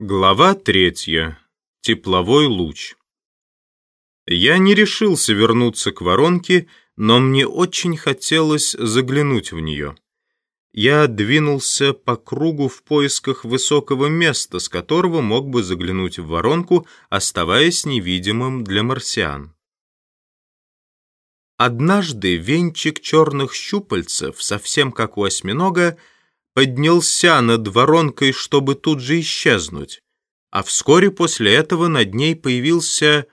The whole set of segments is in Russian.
Глава третья. Тепловой луч. Я не решился вернуться к воронке, но мне очень хотелось заглянуть в нее. Я двинулся по кругу в поисках высокого места, с которого мог бы заглянуть в воронку, оставаясь невидимым для марсиан. Однажды венчик черных щупальцев, совсем как у осьминога, поднялся над воронкой, чтобы тут же исчезнуть, а вскоре после этого над ней появился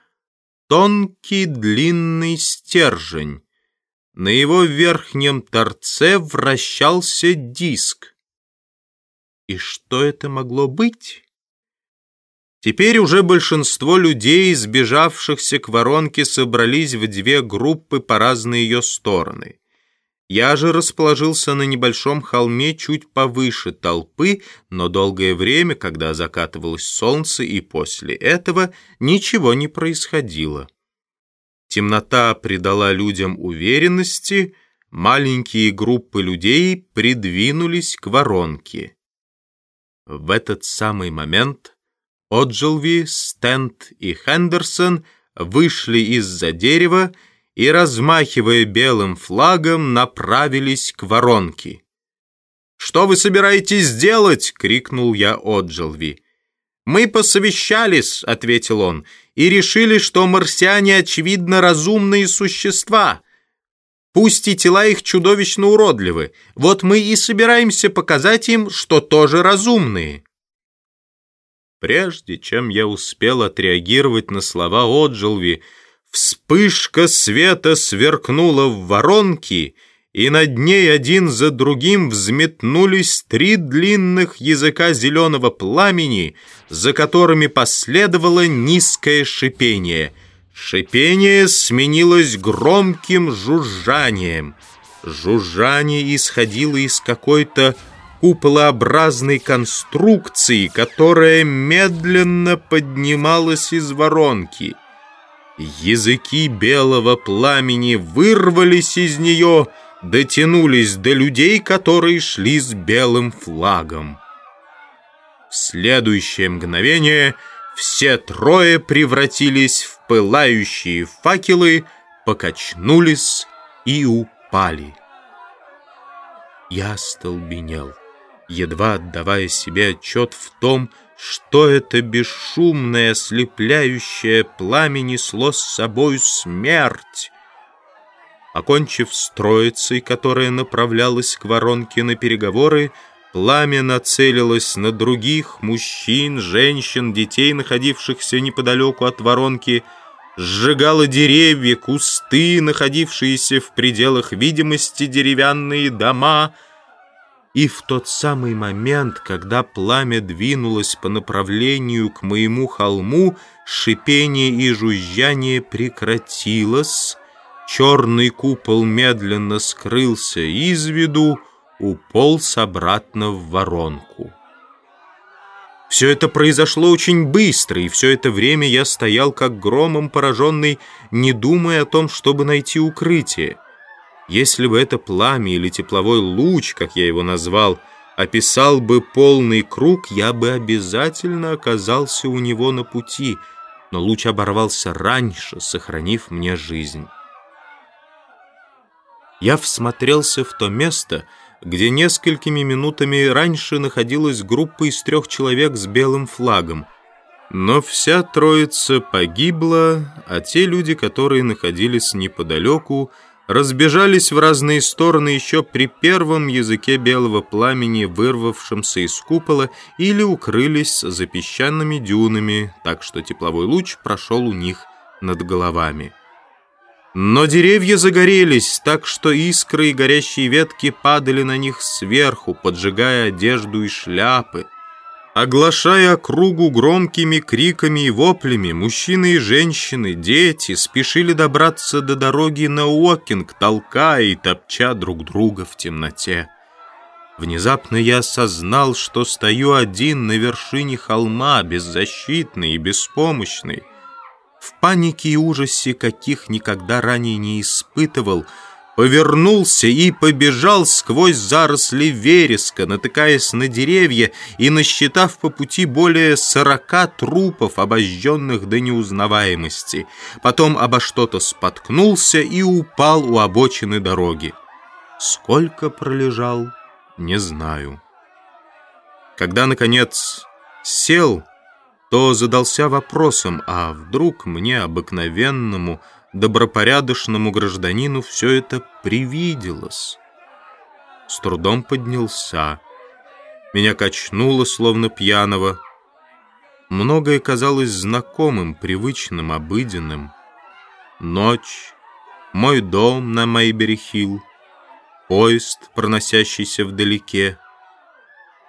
тонкий длинный стержень. На его верхнем торце вращался диск. И что это могло быть? Теперь уже большинство людей, сбежавшихся к воронке, собрались в две группы по разные ее стороны. Я же расположился на небольшом холме чуть повыше толпы, но долгое время, когда закатывалось солнце и после этого, ничего не происходило. Темнота придала людям уверенности, маленькие группы людей придвинулись к воронке. В этот самый момент Оджилви, Стент и Хендерсон вышли из-за дерева и, размахивая белым флагом, направились к воронке. «Что вы собираетесь делать?» — крикнул я Отжелви. «Мы посовещались», — ответил он, «и решили, что марсиане, очевидно, разумные существа. Пусть и тела их чудовищно уродливы, вот мы и собираемся показать им, что тоже разумные». Прежде чем я успел отреагировать на слова Отжелви, Вспышка света сверкнула в воронке, и над ней один за другим взметнулись три длинных языка зеленого пламени, за которыми последовало низкое шипение. Шипение сменилось громким жужжанием. Жужжание исходило из какой-то куполообразной конструкции, которая медленно поднималась из воронки — Языки белого пламени вырвались из нее, дотянулись до людей, которые шли с белым флагом. В следующее мгновение все трое превратились в пылающие факелы, покачнулись и упали. Я столбенел, едва отдавая себе отчет в том, что что это бесшумное, ослепляющее пламя несло с собой смерть. Окончив с которая направлялась к воронке на переговоры, пламя нацелилось на других мужчин, женщин, детей, находившихся неподалеку от воронки, сжигало деревья, кусты, находившиеся в пределах видимости деревянные дома — и в тот самый момент, когда пламя двинулось по направлению к моему холму, шипение и жужжание прекратилось, черный купол медленно скрылся из виду, уполз обратно в воронку. Все это произошло очень быстро, и все это время я стоял как громом пораженный, не думая о том, чтобы найти укрытие. Если бы это пламя или тепловой луч, как я его назвал, описал бы полный круг, я бы обязательно оказался у него на пути, но луч оборвался раньше, сохранив мне жизнь. Я всмотрелся в то место, где несколькими минутами раньше находилась группа из трех человек с белым флагом. Но вся троица погибла, а те люди, которые находились неподалеку, разбежались в разные стороны еще при первом языке белого пламени, вырвавшемся из купола, или укрылись за песчаными дюнами, так что тепловой луч прошел у них над головами. Но деревья загорелись, так что искры и горящие ветки падали на них сверху, поджигая одежду и шляпы. Оглашая округу громкими криками и воплями, мужчины и женщины, дети спешили добраться до дороги на Уокинг, толкая и топча друг друга в темноте. Внезапно я осознал, что стою один на вершине холма, беззащитный и беспомощный. В панике и ужасе, каких никогда ранее не испытывал, повернулся и побежал сквозь заросли вереска, натыкаясь на деревья и насчитав по пути более сорока трупов, обожженных до неузнаваемости. Потом обо что-то споткнулся и упал у обочины дороги. Сколько пролежал, не знаю. Когда, наконец, сел, то задался вопросом, а вдруг мне, обыкновенному, добропорядочному гражданину, все это привиделось? С трудом поднялся. Меня качнуло, словно пьяного. Многое казалось знакомым, привычным, обыденным. Ночь, мой дом на Мейбери-Хилл, поезд, проносящийся вдалеке.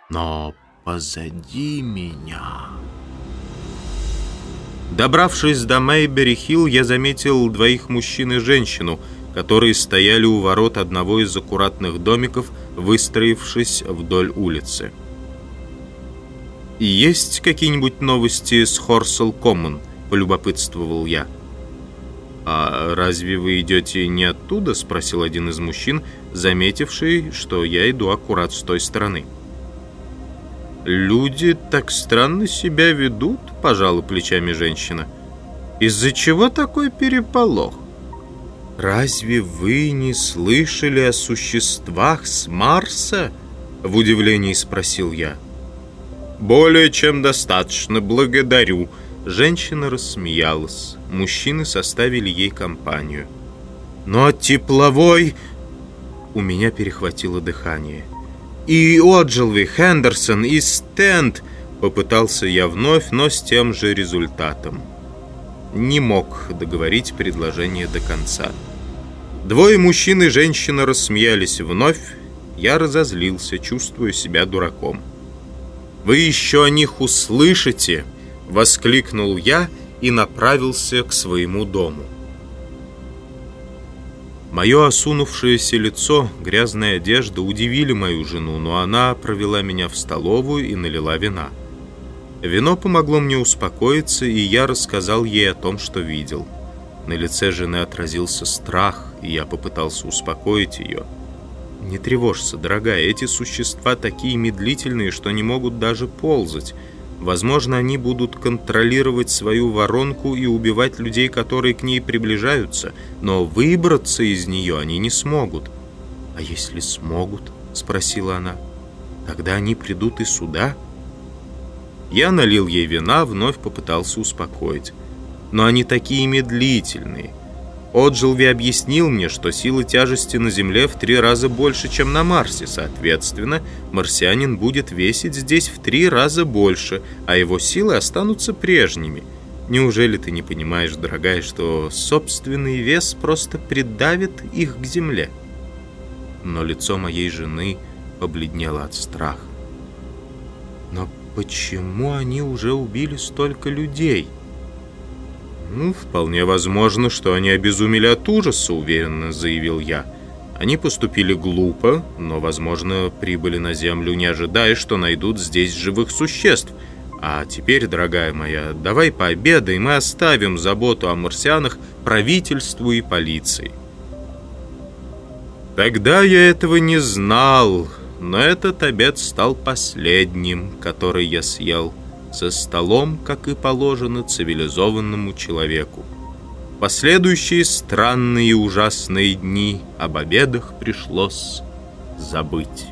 Но позади меня... Добравшись до Мейбери-Хилл, я заметил двоих мужчин и женщину, которые стояли у ворот одного из аккуратных домиков, выстроившись вдоль улицы. «Есть какие-нибудь новости с Хорсел Коммон?» — полюбопытствовал я. «А разве вы идете не оттуда?» — спросил один из мужчин, заметивший, что я иду аккурат с той стороны. «Люди так странно себя ведут», — пожала плечами женщина. «Из-за чего такой переполох?» «Разве вы не слышали о существах с Марса?» — в удивлении спросил я. «Более чем достаточно, благодарю». Женщина рассмеялась. Мужчины составили ей компанию. «Но тепловой...» У меня перехватило дыхание. И Оджилви, Хендерсон, и Стенд. Попытался я вновь, но с тем же результатом. Не мог договорить предложение до конца. Двое мужчин и женщина рассмеялись вновь. Я разозлился, чувствуя себя дураком. «Вы еще о них услышите!» — воскликнул я и направился к своему дому. Мое осунувшееся лицо, грязная одежда удивили мою жену, но она провела меня в столовую и налила вина. Вино помогло мне успокоиться, и я рассказал ей о том, что видел. На лице жены отразился страх, и я попытался успокоить ее. «Не тревожься, дорогая, эти существа такие медлительные, что не могут даже ползать». Возможно, они будут контролировать свою воронку и убивать людей, которые к ней приближаются, но выбраться из нее они не смогут. «А если смогут?» — спросила она. «Тогда они придут и сюда?» Я налил ей вина, вновь попытался успокоить. «Но они такие медлительные. Отжилви объяснил мне, что сила тяжести на Земле в три раза больше, чем на Марсе. Соответственно, марсианин будет весить здесь в три раза больше, а его силы останутся прежними. Неужели ты не понимаешь, дорогая, что собственный вес просто придавит их к Земле? Но лицо моей жены побледнело от страха. Но почему они уже убили столько людей? «Ну, вполне возможно, что они обезумели от ужаса», — уверенно заявил я. «Они поступили глупо, но, возможно, прибыли на Землю, не ожидая, что найдут здесь живых существ. А теперь, дорогая моя, давай пообедаем и оставим заботу о марсианах правительству и полиции». Тогда я этого не знал, но этот обед стал последним, который я съел за столом, как и положено цивилизованному человеку. Последующие странные и ужасные дни об обедах пришлось забыть.